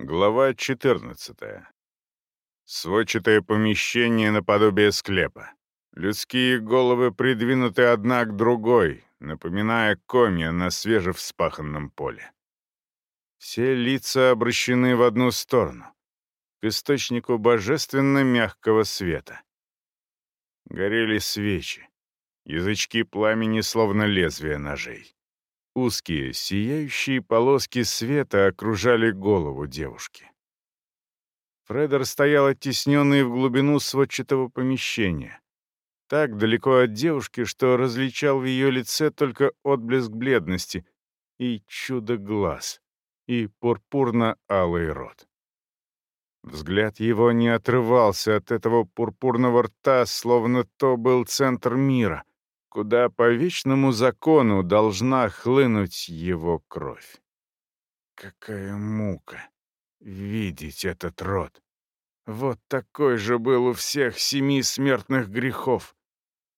Глава 14. Сводчатое помещение наподобие склепа. Людские головы придвинуты одна к другой, напоминая комья на свежевспаханном поле. Все лица обращены в одну сторону, к источнику божественно мягкого света. Горели свечи, язычки пламени словно лезвия ножей. Узкие, сияющие полоски света окружали голову девушки. Фредер стоял оттесненный в глубину сводчатого помещения. Так далеко от девушки, что различал в ее лице только отблеск бледности и чудо глаз, и пурпурно-алый рот. Взгляд его не отрывался от этого пурпурного рта, словно то был центр мира, куда по вечному закону должна хлынуть его кровь. Какая мука видеть этот род! Вот такой же был у всех семи смертных грехов.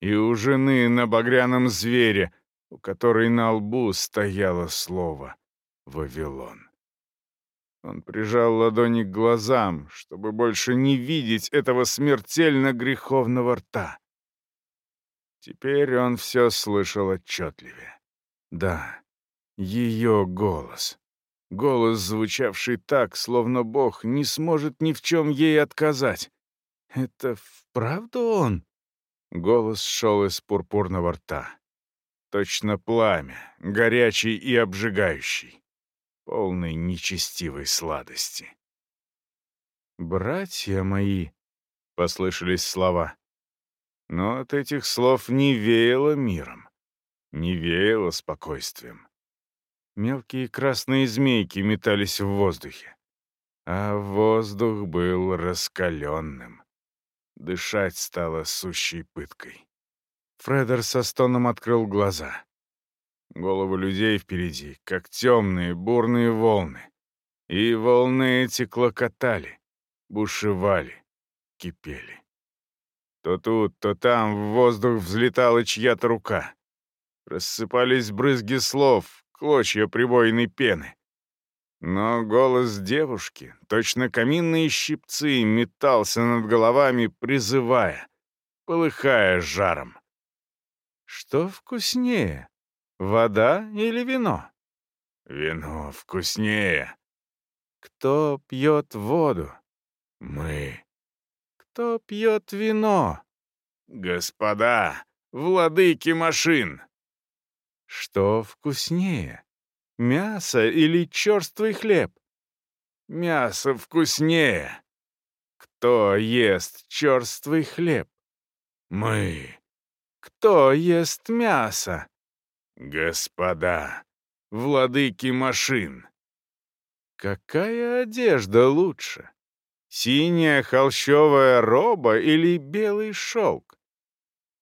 И у жены на багряном звере, у которой на лбу стояло слово «Вавилон». Он прижал ладони к глазам, чтобы больше не видеть этого смертельно греховного рта. Теперь он все слышал отчетливее. Да, ее голос. Голос, звучавший так, словно Бог не сможет ни в чем ей отказать. Это вправду он? Голос шел из пурпурного рта. Точно пламя, горячий и обжигающий, полный нечестивой сладости. «Братья мои», — послышались слова, но от этих слов не веяло миром, не веяло спокойствием. Мелкие красные змейки метались в воздухе, а воздух был раскаленным. Дышать стало сущей пыткой. Фредер со стоном открыл глаза. Головы людей впереди, как темные бурные волны. И волны эти клокотали, бушевали, кипели. То тут, то там в воздух взлетала чья-то рука. Рассыпались брызги слов, клочья прибойной пены. Но голос девушки, точно каминные щипцы, метался над головами, призывая, полыхая жаром. «Что вкуснее, вода или вино?» «Вино вкуснее». «Кто пьет воду?» «Мы». Кто пьет вино? Господа, владыки машин. Что вкуснее, мясо или черствый хлеб? Мясо вкуснее. Кто ест черствый хлеб? Мы. Кто ест мясо? Господа, владыки машин. Какая одежда лучше? Синяя холщовая роба или белый шелк?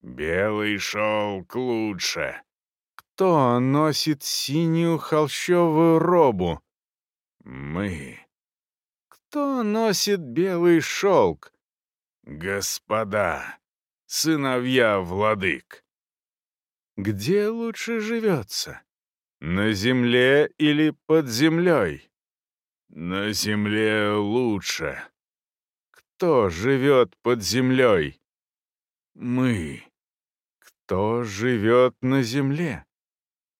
Белый шелк лучше. Кто носит синюю холщовую робу? Мы. Кто носит белый шелк? Господа, сыновья владык. Где лучше живется? На земле или под землей? На земле лучше. Кто живет под землей? Мы. Кто живет на земле?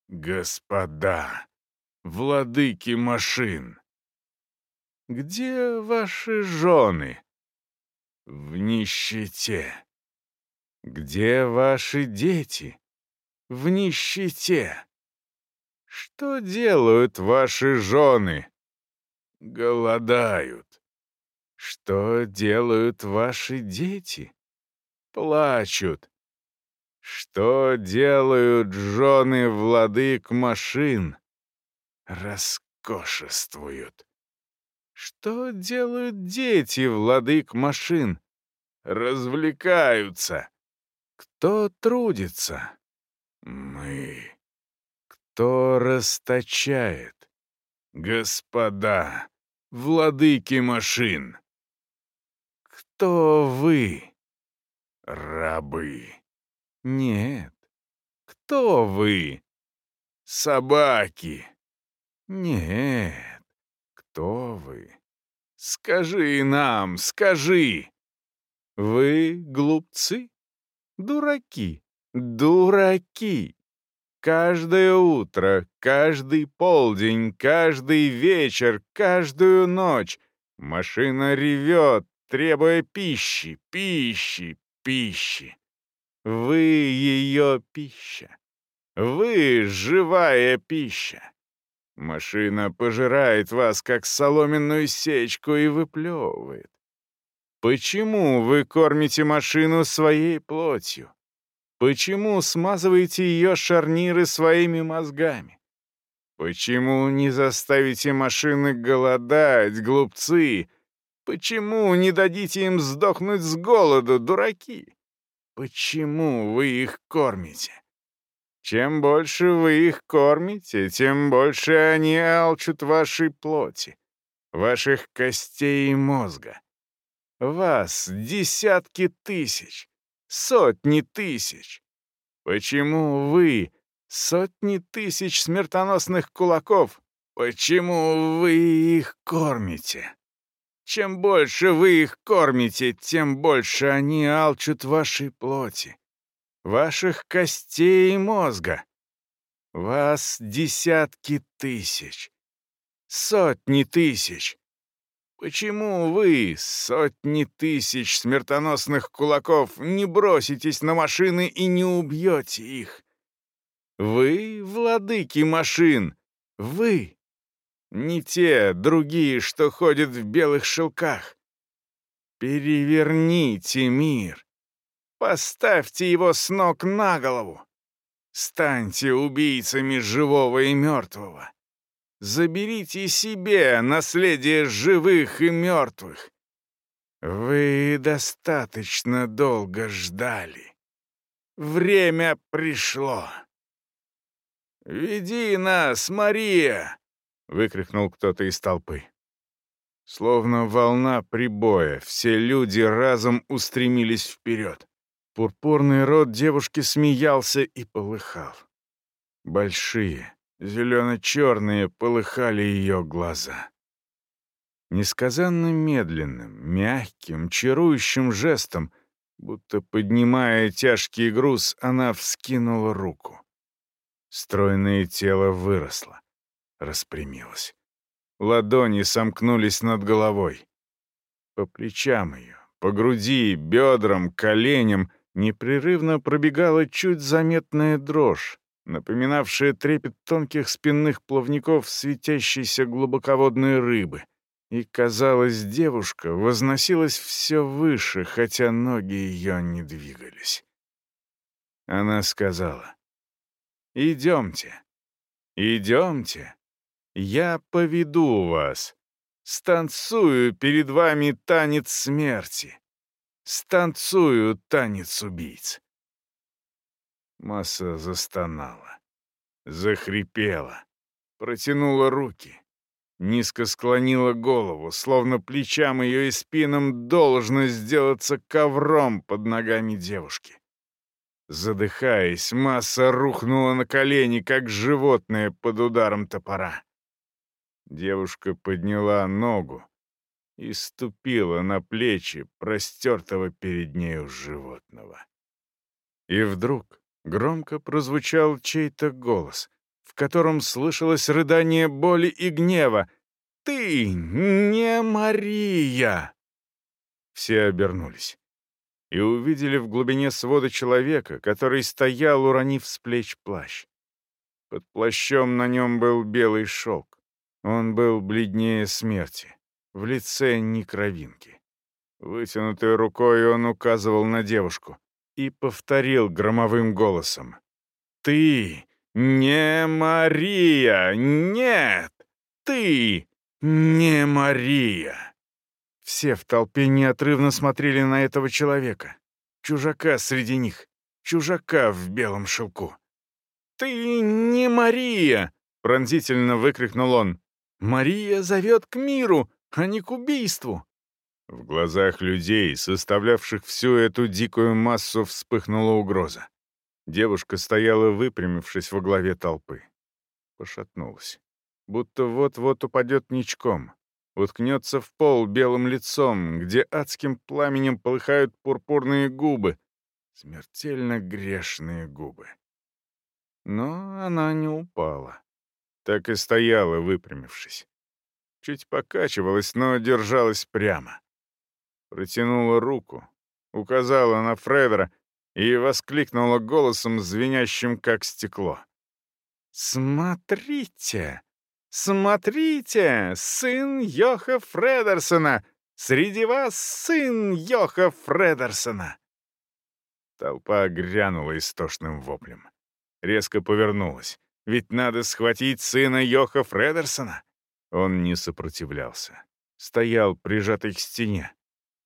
Господа, владыки машин. Где ваши жены? В нищете. Где ваши дети? В нищете. Что делают ваши жены? Голодают. Что делают ваши дети? Плачут. Что делают жены владык машин? Роскошествуют. Что делают дети владык машин? Развлекаются. Кто трудится? Мы. Кто расточает? Господа, владыки машин. Кто вы? Рабы. Нет. Кто вы? Собаки. Нет. кто вы? Скажи нам, скажи!» «Вы глупцы? Дураки, дураки!» Каждое утро, каждый полдень, каждый вечер, каждую ночь машина ревет, требуя пищи, пищи, пищи. Вы ее пища. Вы живая пища. Машина пожирает вас, как соломенную сечку, и выплевывает. Почему вы кормите машину своей плотью? Почему смазываете ее шарниры своими мозгами? Почему не заставите машины голодать, глупцы? Почему не дадите им сдохнуть с голоду, дураки? Почему вы их кормите? Чем больше вы их кормите, тем больше они алчут вашей плоти, ваших костей и мозга. Вас десятки тысяч, Сотни тысяч. Почему вы, сотни тысяч смертоносных кулаков, почему вы их кормите? Чем больше вы их кормите, тем больше они алчут вашей плоти, ваших костей и мозга. Вас десятки тысяч, сотни тысяч. Почему вы, сотни тысяч смертоносных кулаков, не броситесь на машины и не убьете их? Вы, владыки машин, вы. Не те, другие, что ходят в белых шелках. Переверните мир. Поставьте его с ног на голову. Станьте убийцами живого и мертвого. Заберите себе наследие живых и мертвых. Вы достаточно долго ждали. Время пришло. «Веди нас, Мария!» — выкрикнул кто-то из толпы. Словно волна прибоя, все люди разом устремились вперед. Пурпурный рот девушки смеялся и полыхал. Большие, Зелено-черные полыхали ее глаза. Несказанно медленным, мягким, чарующим жестом, будто поднимая тяжкий груз, она вскинула руку. Стройное тело выросло, распрямилось. Ладони сомкнулись над головой. По плечам ее, по груди, бедрам, коленям непрерывно пробегала чуть заметная дрожь, напоминавшая трепет тонких спинных плавников светящейся глубоководной рыбы. И, казалось, девушка возносилась все выше, хотя ноги ее не двигались. Она сказала, «Идемте, идемте, я поведу вас, станцую перед вами танец смерти, станцую танец убийц». Масса застонала, захрипела, протянула руки, низко склонила голову, словно плечам ее и спинам должно сделаться ковром под ногами девушки. Задыхаясь, масса рухнула на колени, как животное под ударом топора. Девушка подняла ногу и ступила на плечи простертого перед нею животного. И вдруг Громко прозвучал чей-то голос, в котором слышалось рыдание боли и гнева. «Ты не Мария!» Все обернулись и увидели в глубине свода человека, который стоял, уронив с плеч плащ. Под плащом на нем был белый шелк. Он был бледнее смерти, в лице ни кровинки. Вытянутой рукой он указывал на девушку и повторил громовым голосом. «Ты не Мария! Нет! Ты не Мария!» Все в толпе неотрывно смотрели на этого человека. Чужака среди них. Чужака в белом шелку. «Ты не Мария!» — пронзительно выкрикнул он. «Мария зовет к миру, а не к убийству!» В глазах людей, составлявших всю эту дикую массу, вспыхнула угроза. Девушка стояла, выпрямившись во главе толпы. Пошатнулась. Будто вот-вот упадет ничком. уткнется в пол белым лицом, где адским пламенем полыхают пурпурные губы, смертельно грешные губы. Но она не упала. Так и стояла, выпрямившись. Чуть покачивалась, но держалась прямо. Протянула руку, указала на Фредера и воскликнула голосом, звенящим как стекло. «Смотрите! Смотрите! Сын Йоха Фредерсона! Среди вас сын Йоха Фредерсона!» Толпа грянула истошным воплем. Резко повернулась. Ведь надо схватить сына Йоха Фредерсона. Он не сопротивлялся. Стоял, прижатый к стене.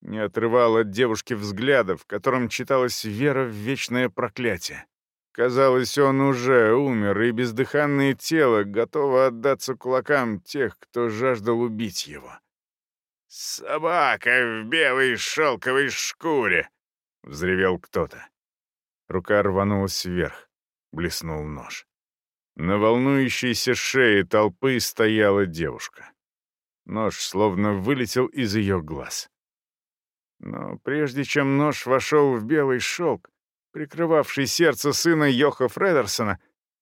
Не отрывал от девушки взгляда, в котором читалась вера в вечное проклятие. Казалось, он уже умер, и бездыханное тело готово отдаться кулакам тех, кто жаждал убить его. «Собака в белой шелковой шкуре!» — взревел кто-то. Рука рванулась вверх. Блеснул нож. На волнующейся шее толпы стояла девушка. Нож словно вылетел из ее глаз. Но прежде чем нож вошел в белый шелк, прикрывавший сердце сына Йоха Фредерсона,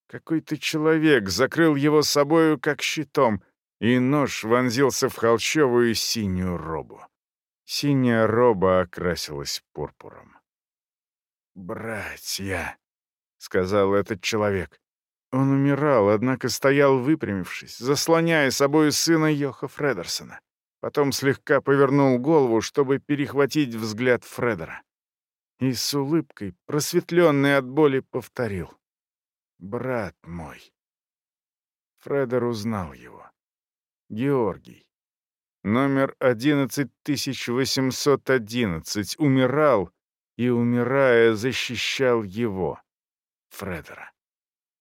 какой-то человек закрыл его собою как щитом, и нож вонзился в холщовую синюю робу. Синяя роба окрасилась пурпуром. «Братья», — сказал этот человек. Он умирал, однако стоял выпрямившись, заслоняя собой сына Йоха Фредерсона. Потом слегка повернул голову, чтобы перехватить взгляд Фредера. И с улыбкой, просветленной от боли, повторил. «Брат мой». Фредер узнал его. Георгий. Номер 11811 умирал и, умирая, защищал его, Фредера.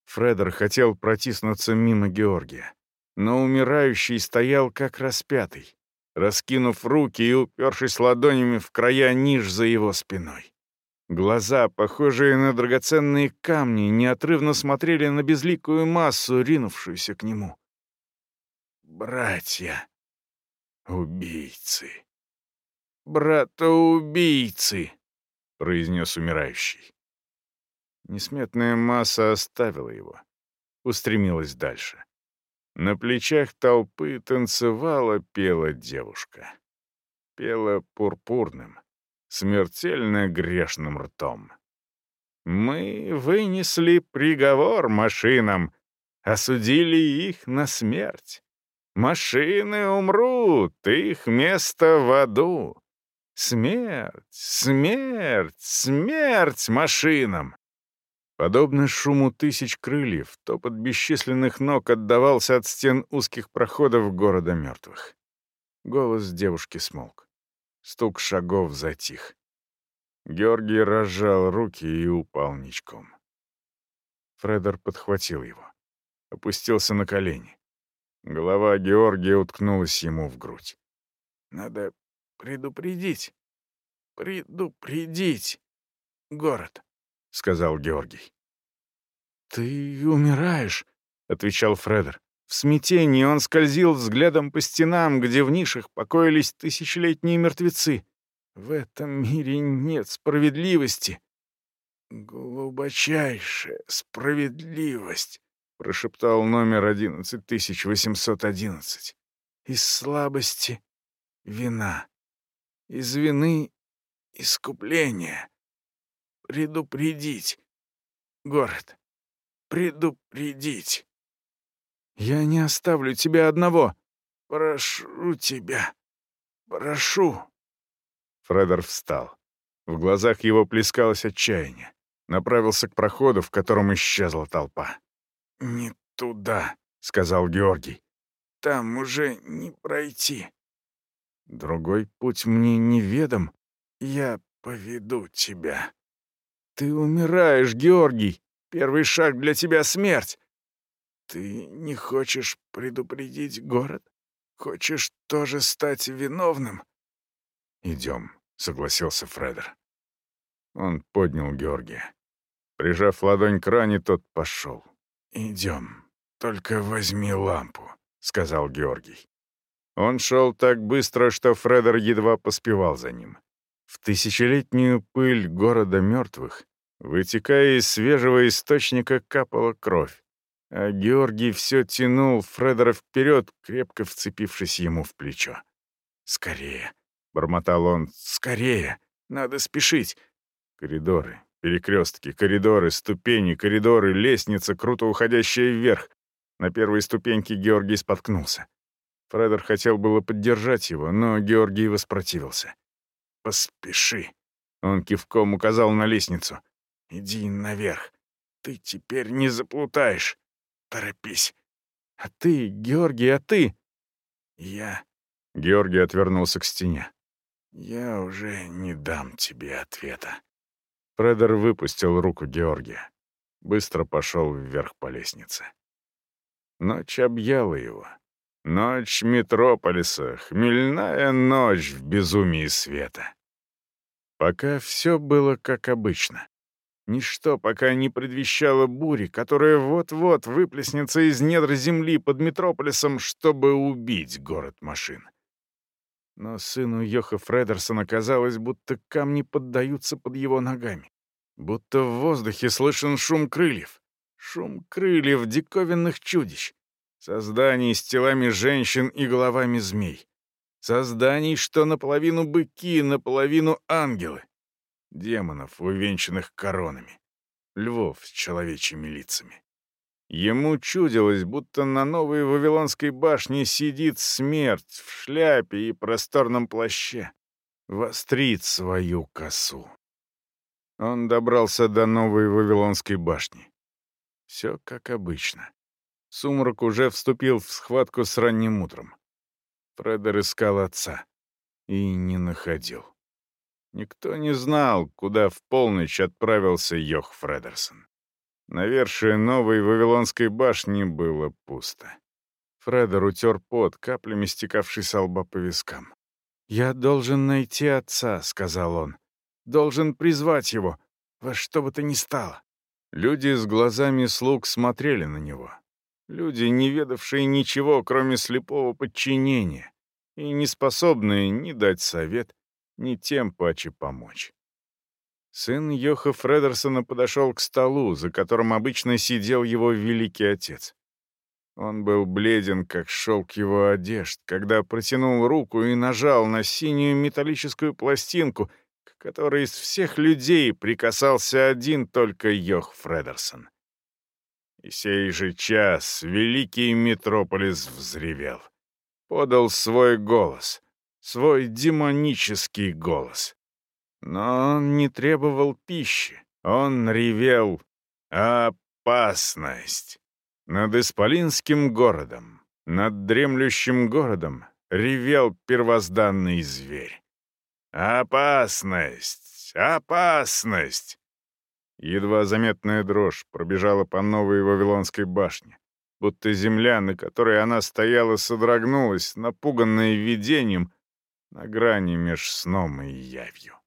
Фредер хотел протиснуться мимо Георгия, но умирающий стоял как распятый, раскинув руки и упершись ладонями в края ниш за его спиной. Глаза, похожие на драгоценные камни, неотрывно смотрели на безликую массу, ринувшуюся к нему. «Братья! Убийцы! Брата-убийцы!» — произнес умирающий. Несметная масса оставила его, устремилась дальше. На плечах толпы танцевала, пела девушка. Пела пурпурным, смертельно грешным ртом. Мы вынесли приговор машинам, осудили их на смерть. Машины умрут, их место в аду. Смерть, смерть, смерть машинам! Подобно шуму тысяч крыльев, топот бесчисленных ног отдавался от стен узких проходов города мертвых. Голос девушки смолк. Стук шагов затих. Георгий разжал руки и упал ничком. Фредер подхватил его. Опустился на колени. Голова Георгия уткнулась ему в грудь. «Надо предупредить, предупредить город», — сказал Георгий. «Ты умираешь», — отвечал Фредер. В смятении он скользил взглядом по стенам, где в нишах покоились тысячелетние мертвецы. В этом мире нет справедливости. «Глубочайшая справедливость», — прошептал номер 11811. «Из слабости — вина, из вины — искупление предупредить. Город, предупредить. Я не оставлю тебя одного. Прошу тебя. Прошу. Фредер встал. В глазах его плескалось отчаяние. Направился к проходу, в котором исчезла толпа. «Не туда», — сказал Георгий. «Там уже не пройти. Другой путь мне неведом. Я поведу тебя». «Ты умираешь, Георгий! Первый шаг для тебя — смерть!» «Ты не хочешь предупредить город? Хочешь тоже стать виновным?» «Идем», — согласился Фредер. Он поднял Георгия. Прижав ладонь к ране, тот пошел. «Идем, только возьми лампу», — сказал Георгий. Он шел так быстро, что Фредер едва поспевал за ним. В тысячелетнюю пыль города мертвых, вытекая из свежего источника, капала кровь. А Георгий все тянул Фредера вперед, крепко вцепившись ему в плечо. «Скорее!» — бормотал он. «Скорее! Надо спешить!» Коридоры, перекрестки, коридоры, ступени, коридоры, лестница, круто уходящая вверх. На первой ступеньке Георгий споткнулся. Фредер хотел было поддержать его, но Георгий воспротивился. «Поспеши!» Он кивком указал на лестницу. «Иди наверх. Ты теперь не заплутаешь. Торопись. А ты, Георгий, а ты? Я... Георгий отвернулся к стене. Я уже не дам тебе ответа. Фредер выпустил руку Георгия. Быстро пошел вверх по лестнице. Ночь объяла его. Ночь Метрополиса, хмельная ночь в безумии света. Пока все было как обычно. Ничто пока не предвещало бури, которая вот-вот выплеснется из недр земли под Метрополисом, чтобы убить город машин. Но сыну Йоха Фредерсона казалось, будто камни поддаются под его ногами. Будто в воздухе слышен шум крыльев. Шум крыльев диковинных чудищ. Созданий с телами женщин и головами змей. Созданий, что наполовину быки, наполовину ангелы демонов, увенчанных коронами, львов с человечьими лицами. Ему чудилось, будто на новой Вавилонской башне сидит смерть в шляпе и просторном плаще, вострит свою косу. Он добрался до новой Вавилонской башни. Все как обычно. Сумрак уже вступил в схватку с ранним утром. Фредер искал отца и не находил. Никто не знал, куда в полночь отправился Йох Фредерсон. На вершине новой Вавилонской башни было пусто. Фредер утер пот, каплями стекавший со лба по вискам. «Я должен найти отца», — сказал он. «Должен призвать его, во что бы то ни стало». Люди с глазами слуг смотрели на него. Люди, не ведавшие ничего, кроме слепого подчинения, и не способные ни дать совет, ни тем паче помочь. Сын Йоха Фредерсона подошел к столу, за которым обычно сидел его великий отец. Он был бледен, как шелк его одежд, когда протянул руку и нажал на синюю металлическую пластинку, к которой из всех людей прикасался один только Йох Фредерсон. И сей же час великий метрополис взревел. Подал свой голос — свой демонический голос. Но он не требовал пищи, он ревел «Опасность!» Над Исполинским городом, над дремлющим городом ревел первозданный зверь. «Опасность! Опасность!» Едва заметная дрожь пробежала по новой Вавилонской башне, будто земля, на которой она стояла, содрогнулась, напуганная видением, на грани меж сном и явью.